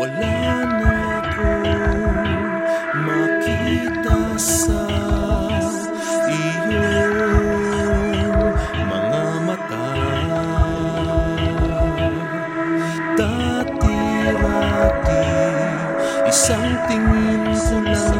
Wala na akong makita sa iyong mga mata. Dati-rati, isang tingin ko lang